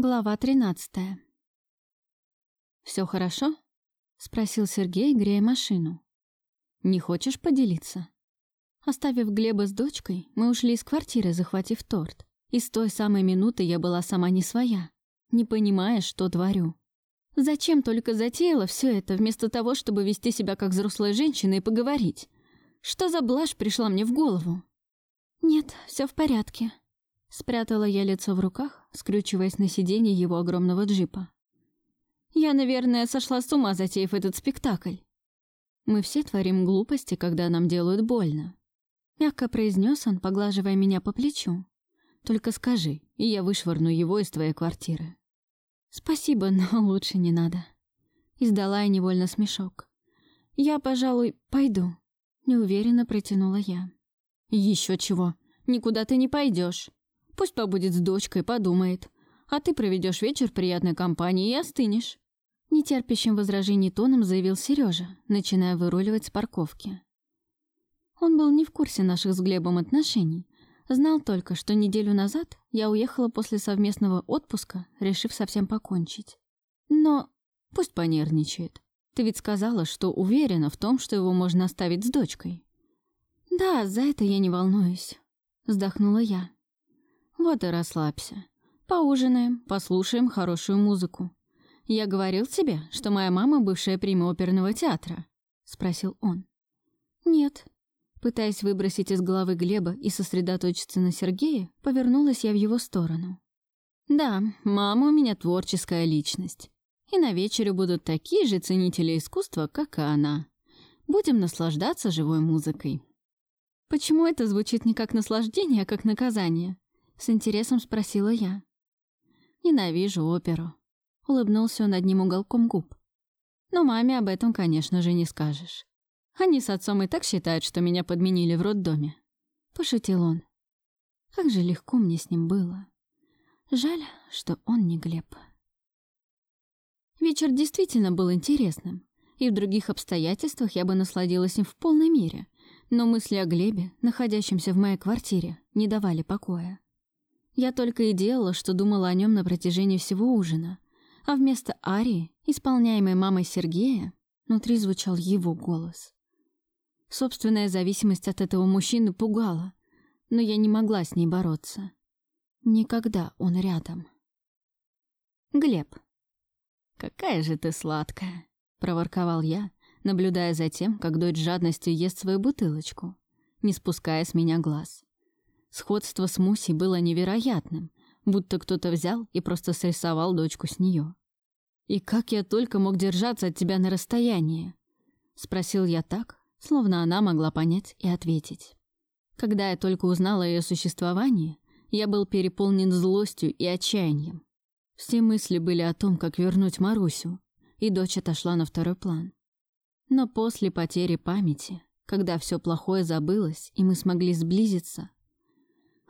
Глава 13. Все хорошо?» — спросил Сергей, грея машину. «Не хочешь поделиться?» Оставив Глеба с дочкой, мы ушли из квартиры, захватив торт. И с той самой минуты я была сама не своя, не понимая, что творю. Зачем только затеяла все это, вместо того, чтобы вести себя как взрослая женщина и поговорить? Что за блажь пришла мне в голову? «Нет, все в порядке», Спрятала я лицо в руках, скрючиваясь на сиденье его огромного джипа. Я, наверное, сошла с ума, затеяв этот спектакль. Мы все творим глупости, когда нам делают больно. Мягко произнес он, поглаживая меня по плечу. Только скажи, и я вышвырну его из твоей квартиры. Спасибо, но лучше не надо. Издала я невольно смешок. Я, пожалуй, пойду. Неуверенно протянула я. Еще чего? Никуда ты не пойдешь. Пусть побудет с дочкой, подумает. А ты проведешь вечер в приятной компании и остынешь». Нетерпящим возражений тоном заявил Сережа, начиная выруливать с парковки. Он был не в курсе наших с Глебом отношений. Знал только, что неделю назад я уехала после совместного отпуска, решив совсем покончить. Но пусть понервничает. Ты ведь сказала, что уверена в том, что его можно оставить с дочкой. Да, за это я не волнуюсь. Вздохнула я. Вот и расслабься. Поужинаем, послушаем хорошую музыку. Я говорил тебе, что моя мама бывшая прима оперного театра? Спросил он. Нет. Пытаясь выбросить из головы Глеба и сосредоточиться на Сергее, повернулась я в его сторону. Да, мама у меня творческая личность. И на вечере будут такие же ценители искусства, как и она. Будем наслаждаться живой музыкой. Почему это звучит не как наслаждение, а как наказание? С интересом спросила я. «Ненавижу оперу», — улыбнулся он одним уголком губ. «Но маме об этом, конечно же, не скажешь. Они с отцом и так считают, что меня подменили в роддоме». Пошутил он. Как же легко мне с ним было. Жаль, что он не Глеб. Вечер действительно был интересным, и в других обстоятельствах я бы насладилась им в полной мере, но мысли о Глебе, находящемся в моей квартире, не давали покоя. Я только и делала, что думала о нем на протяжении всего ужина. А вместо арии, исполняемой мамой Сергея, внутри звучал его голос. Собственная зависимость от этого мужчины пугала, но я не могла с ней бороться. Никогда он рядом. Глеб. «Какая же ты сладкая!» — проворковал я, наблюдая за тем, как дочь жадностью ест свою бутылочку, не спуская с меня глаз. Сходство с Мусей было невероятным, будто кто-то взял и просто срисовал дочку с нее. «И как я только мог держаться от тебя на расстоянии?» — спросил я так, словно она могла понять и ответить. Когда я только узнала о ее существовании, я был переполнен злостью и отчаянием. Все мысли были о том, как вернуть Марусю, и дочь отошла на второй план. Но после потери памяти, когда все плохое забылось, и мы смогли сблизиться,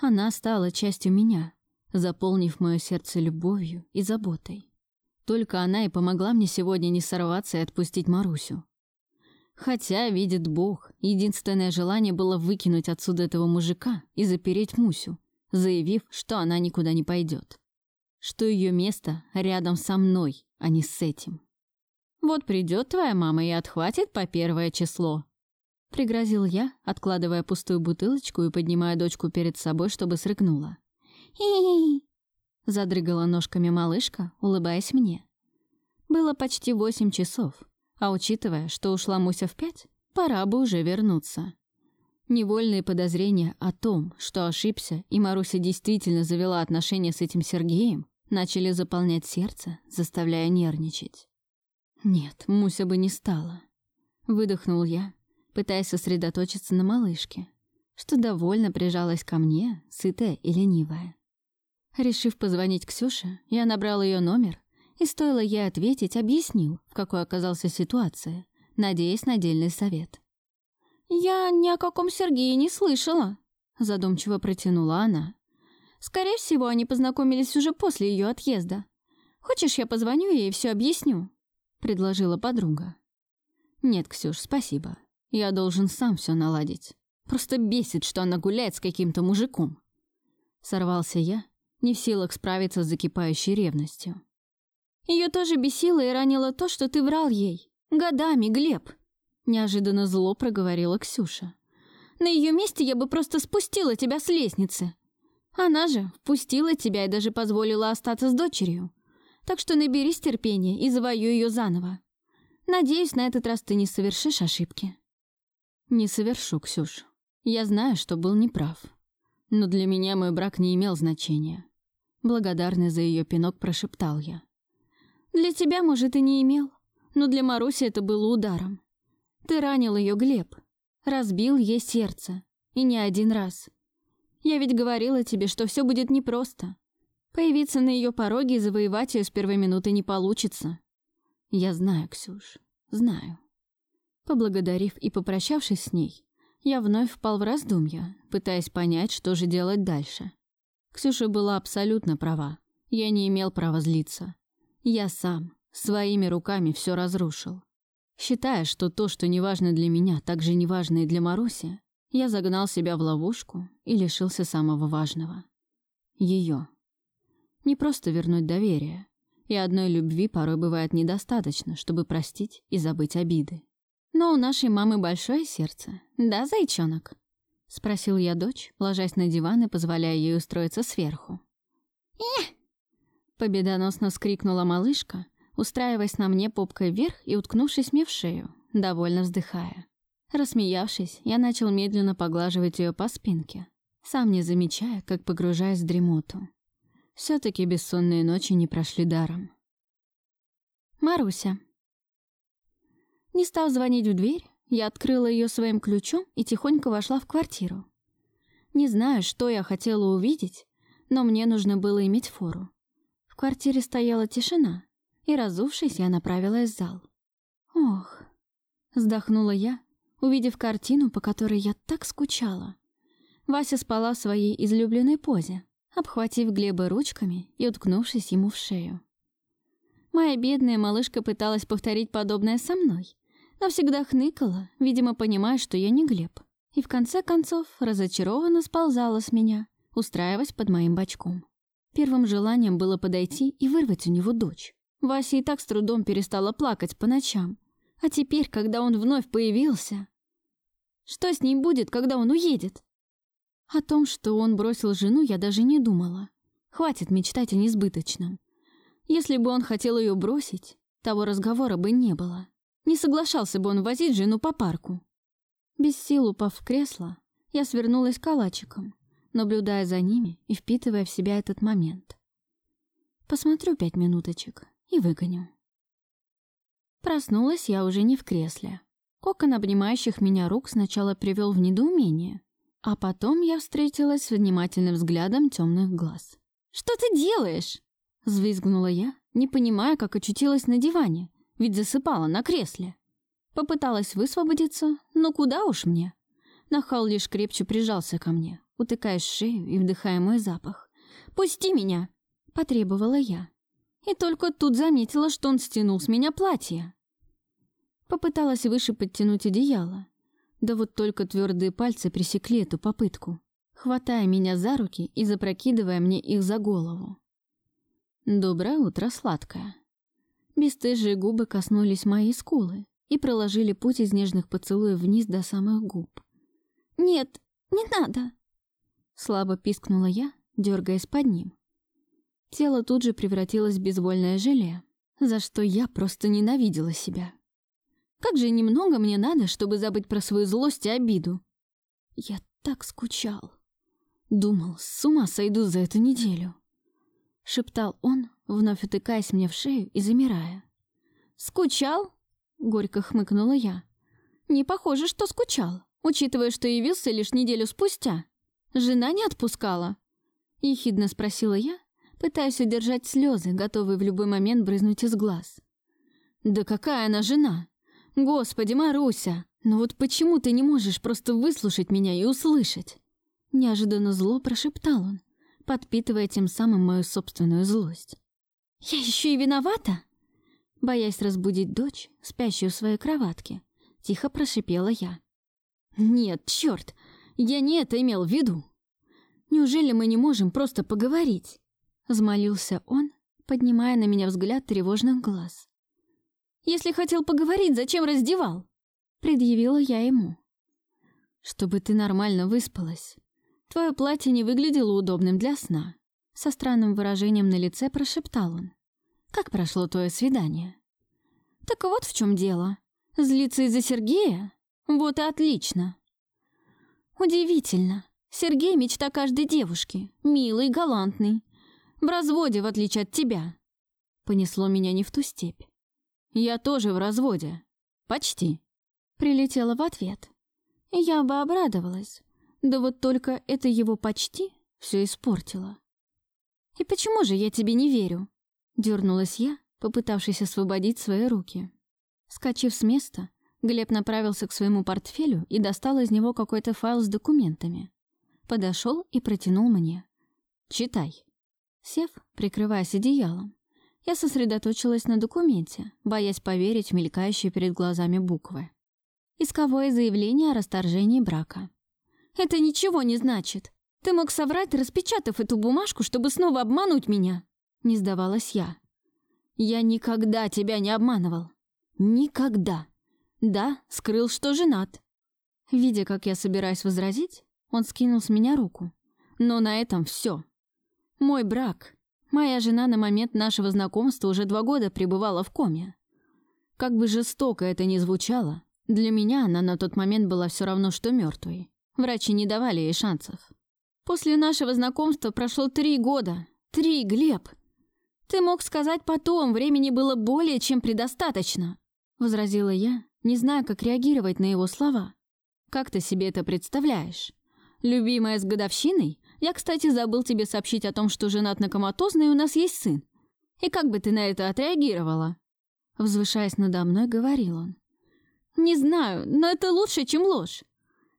она стала частью меня, заполнив мое сердце любовью и заботой. Только она и помогла мне сегодня не сорваться и отпустить Марусю. Хотя, видит Бог, единственное желание было выкинуть отсюда этого мужика и запереть Мусю, заявив, что она никуда не пойдет. Что ее место рядом со мной, а не с этим. Вот придет твоя мама и отхватит по первое число, Пригрозил я, откладывая пустую бутылочку и поднимая дочку перед собой, чтобы срыгнула. «Хи-хи-хи!» Задрыгала ножками малышка, улыбаясь мне. Было почти восемь часов, а учитывая, что ушла Муся в пять, пора бы уже вернуться. Невольные подозрения о том, что ошибся, и Маруся действительно завела отношения с этим Сергеем, начали заполнять сердце, заставляя нервничать. Нет, Муся бы не стала. Выдохнул я, пытаясь сосредоточиться на малышке, что довольно прижалась ко мне, сытая и ленивая. Решив позвонить Ксюше, я набрал ее номер, и стоило ей ответить, объяснил, в какой оказался ситуация, надеясь на дельный совет. «Я ни о каком Сергее не слышала», — задумчиво протянула она. «Скорее всего, они познакомились уже после ее отъезда. Хочешь, я позвоню ей и все объясню?» — предложила подруга. «Нет, Ксюш, спасибо. Я должен сам все наладить. Просто бесит, что она гуляет с каким-то мужиком. Сорвался я не в силах справиться с закипающей ревностью. Ее тоже бесило и ранило то, что ты врал ей. Годами, Глеб. Неожиданно зло проговорила Ксюша. На ее месте я бы просто спустила тебя с лестницы. Она же впустила тебя и даже позволила остаться с дочерью. Так что наберись терпения и завоюй ее заново. Надеюсь, на этот раз ты не совершишь ошибки. Не совершу, Ксюш. Я знаю, что был неправ. Но для меня мой брак не имел значения. Благодарный за ее пинок прошептал я. Для тебя, может, и не имел, но для Маруси это было ударом. Ты ранил ее, Глеб. Разбил ей сердце. И не один раз. Я ведь говорила тебе, что все будет непросто. Появиться на ее пороге и завоевать ее с первой минуты не получится. Я знаю, Ксюш, знаю. Поблагодарив и попрощавшись с ней, я вновь впал в раздумья, пытаясь понять, что же делать дальше. Ксюша была абсолютно права. Я не имел права злиться. Я сам, своими руками все разрушил. Считая, что то, что неважно для меня, так же неважно и для Маруси, я загнал себя в ловушку и лишился самого важного. Ее. Не просто вернуть доверие. И одной любви порой бывает недостаточно, чтобы простить и забыть обиды. Но у нашей мамы большое сердце. Да, зайчонок? Спросил я дочь, ложась на диван и позволяя ей устроиться сверху. «Эх!» Победоносно вскрикнула малышка, устраиваясь на мне попкой вверх и уткнувшись мне в шею, довольно вздыхая. Рассмеявшись, я начал медленно поглаживать ее по спинке, сам не замечая, как погружаюсь в дремоту. все таки бессонные ночи не прошли даром. Маруся. Не став звонить в дверь, я открыла ее своим ключом и тихонько вошла в квартиру. Не знаю, что я хотела увидеть, но мне нужно было иметь фору. В квартире стояла тишина, и, разувшись, я направилась в зал. «Ох!» — вздохнула я, увидев картину, по которой я так скучала. Вася спала в своей излюбленной позе, обхватив Глеба ручками и уткнувшись ему в шею. Моя бедная малышка пыталась повторить подобное со мной, но всегда хныкала, видимо, понимая, что я не Глеб, и в конце концов разочарованно сползала с меня, устраиваясь под моим бочком. Первым желанием было подойти и вырвать у него дочь. Вася и так с трудом перестала плакать по ночам. А теперь, когда он вновь появился... Что с ней будет, когда он уедет? О том, что он бросил жену, я даже не думала. Хватит мечтать о несбыточном. Если бы он хотел ее бросить, того разговора бы не было. Не соглашался бы он возить жену по парку. Без сил упав в кресло, я свернулась калачиком наблюдая за ними и впитывая в себя этот момент. Посмотрю пять минуточек и выгоню. Проснулась я уже не в кресле. Кокон обнимающих меня рук сначала привел в недоумение, а потом я встретилась с внимательным взглядом темных глаз. «Что ты делаешь?» — взвизгнула я, не понимая, как очутилась на диване, ведь засыпала на кресле. Попыталась высвободиться, но куда уж мне. Нахал лишь крепче прижался ко мне, утыкаясь в шею и вдыхая мой запах. «Пусти меня!» — потребовала я. И только тут заметила, что он стянул с меня платье. Попыталась выше подтянуть одеяло. Да вот только твердые пальцы пресекли эту попытку, хватая меня за руки и запрокидывая мне их за голову. «Доброе утро, сладкая!» Бестыжие губы коснулись моей скулы и проложили путь из нежных поцелуев вниз до самых губ. «Нет, не надо!» Слабо пискнула я, дергаясь под ним. Тело тут же превратилось в безвольное желе, за что я просто ненавидела себя. Как же немного мне надо, чтобы забыть про свою злость и обиду. Я так скучал. Думал, с ума сойду за эту неделю. Шептал он, вновь утыкаясь мне в шею и замирая. «Скучал?» — горько хмыкнула я. «Не похоже, что скучал, учитывая, что явился лишь неделю спустя». Жена не отпускала?» Ехидно спросила я, пытаясь удержать слезы, готовые в любой момент брызнуть из глаз. «Да какая она жена? Господи, Маруся! Но вот почему ты не можешь просто выслушать меня и услышать?» Неожиданно зло прошептал он, подпитывая тем самым мою собственную злость. «Я еще и виновата?» Боясь разбудить дочь, спящую в своей кроватке, тихо прошипела я. «Нет, черт, я не это имел в виду. Неужели мы не можем просто поговорить? Взмолился он, поднимая на меня взгляд тревожных глаз. «Если хотел поговорить, зачем раздевал?» Предъявила я ему. «Чтобы ты нормально выспалась. Твое платье не выглядело удобным для сна». Со странным выражением на лице прошептал он. «Как прошло твое свидание?» «Так вот в чем дело. Злиться из-за Сергея? Вот и отлично!» «Удивительно. Сергей — мечта каждой девушки. Милый, галантный. В разводе, в отличие от тебя. Понесло меня не в ту степь. Я тоже в разводе. Почти. Прилетела в ответ. Я бы обрадовалась. Да вот только это его почти все испортило. «И почему же я тебе не верю?» Дернулась я, попытавшись освободить свои руки. Скачив с места, Глеб направился к своему портфелю и достал из него какой-то файл с документами. Подошел и протянул мне. «Читай». Сев, прикрываясь одеялом, я сосредоточилась на документе, боясь поверить в мелькающие перед глазами буквы. Исковое заявление о расторжении брака. «Это ничего не значит. Ты мог соврать, распечатав эту бумажку, чтобы снова обмануть меня?» Не сдавалась я. «Я никогда тебя не обманывал. Никогда. Да, скрыл, что женат». Видя, как я собираюсь возразить, он скинул с меня руку. «Но на этом все. Мой брак. Моя жена на момент нашего знакомства уже два года пребывала в коме. Как бы жестоко это ни звучало, для меня она на тот момент была все равно, что мертвой. Врачи не давали ей шансов. После нашего знакомства прошло три года. Три, Глеб. Ты мог сказать потом, времени было более чем предостаточно. Возразила я, не зная, как реагировать на его слова. Как ты себе это представляешь? Любимая с годовщиной? Я, кстати, забыл тебе сообщить о том, что женат на коматозной, и у нас есть сын. И как бы ты на это отреагировала?» Взвышаясь надо мной, говорил он. «Не знаю, но это лучше, чем ложь.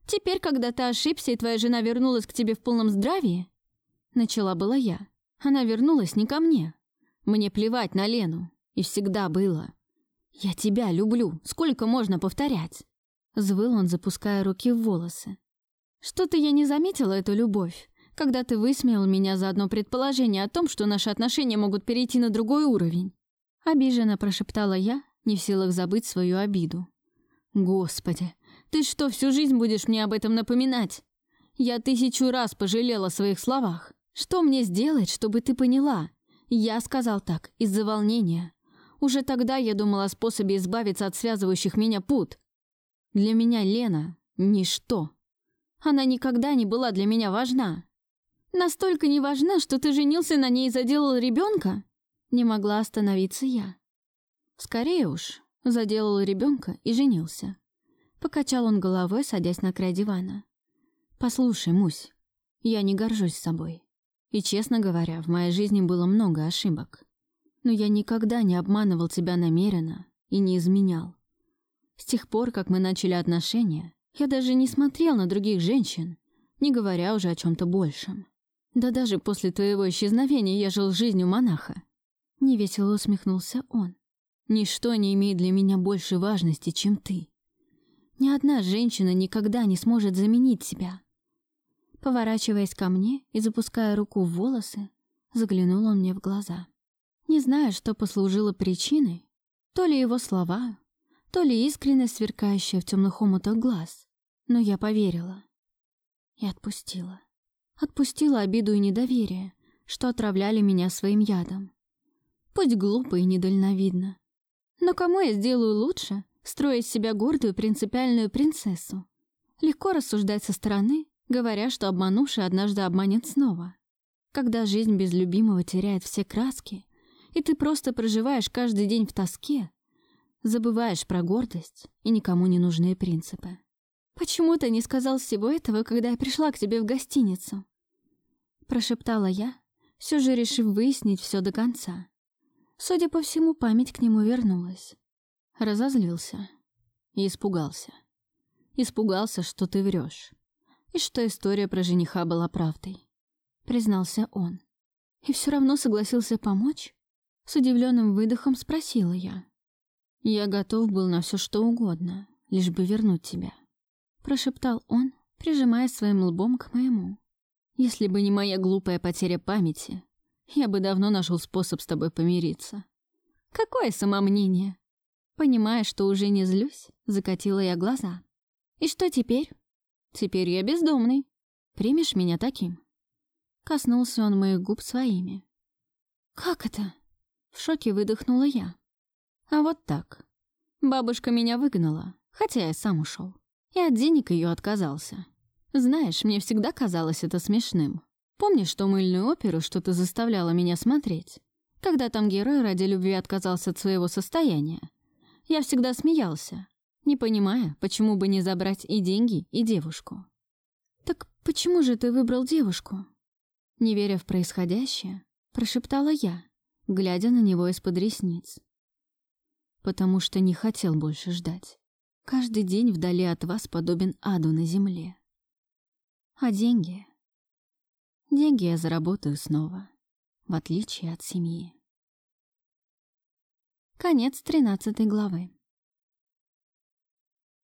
Теперь, когда ты ошибся, и твоя жена вернулась к тебе в полном здравии...» Начала была я. Она вернулась не ко мне. Мне плевать на Лену. И всегда было. «Я тебя люблю. Сколько можно повторять?» Звыл он, запуская руки в волосы. «Что-то я не заметила эту любовь когда ты высмеял меня за одно предположение о том, что наши отношения могут перейти на другой уровень. Обиженно прошептала я, не в силах забыть свою обиду. Господи, ты что, всю жизнь будешь мне об этом напоминать? Я тысячу раз пожалела о своих словах. Что мне сделать, чтобы ты поняла? Я сказал так из-за волнения. Уже тогда я думала о способе избавиться от связывающих меня пут. Для меня Лена — ничто. Она никогда не была для меня важна. Настолько не важна, что ты женился на ней и заделал ребенка? Не могла остановиться я. Скорее уж, заделал ребенка и женился. Покачал он головой, садясь на край дивана. Послушай, Мусь, я не горжусь собой. И, честно говоря, в моей жизни было много ошибок. Но я никогда не обманывал тебя намеренно и не изменял. С тех пор, как мы начали отношения, я даже не смотрел на других женщин, не говоря уже о чем то большем. Да даже после твоего исчезновения я жил жизнью монаха. Невесело усмехнулся он. Ничто не имеет для меня больше важности, чем ты. Ни одна женщина никогда не сможет заменить тебя. Поворачиваясь ко мне и запуская руку в волосы, заглянул он мне в глаза. Не знаю, что послужило причиной, то ли его слова, то ли искренность, сверкающая в темных омутах глаз, но я поверила и отпустила. Отпустила обиду и недоверие, что отравляли меня своим ядом. Пусть глупо и недальновидно. Но кому я сделаю лучше, строя из себя гордую принципиальную принцессу? Легко рассуждать со стороны, говоря, что обманувший однажды обманет снова. Когда жизнь без любимого теряет все краски, и ты просто проживаешь каждый день в тоске, забываешь про гордость и никому не нужные принципы. «Почему ты не сказал всего этого, когда я пришла к тебе в гостиницу?» Прошептала я, все же решив выяснить все до конца. Судя по всему, память к нему вернулась. Разозлился и испугался. Испугался, что ты врешь, и что история про жениха была правдой. Признался он. И все равно согласился помочь? С удивленным выдохом спросила я. Я готов был на все что угодно, лишь бы вернуть тебя прошептал он, прижимая своим лбом к моему. Если бы не моя глупая потеря памяти, Я бы давно нашел способ с тобой помириться. Какое самомнение! Понимая, что уже не злюсь, закатила я глаза. И что теперь? Теперь я бездомный. Примешь меня таким? Коснулся он моих губ своими. Как это? В шоке выдохнула я. А вот так. Бабушка меня выгнала, хотя я сам ушел. И от денег ее отказался. Знаешь, мне всегда казалось это смешным. Помнишь ту мыльную оперу, что ты заставляла меня смотреть? Когда там герой ради любви отказался от своего состояния. Я всегда смеялся, не понимая, почему бы не забрать и деньги, и девушку. «Так почему же ты выбрал девушку?» Не веря в происходящее, прошептала я, глядя на него из-под ресниц. «Потому что не хотел больше ждать. Каждый день вдали от вас подобен аду на земле. А деньги? Деньги я заработаю снова, в отличие от семьи. Конец тринадцатой главы.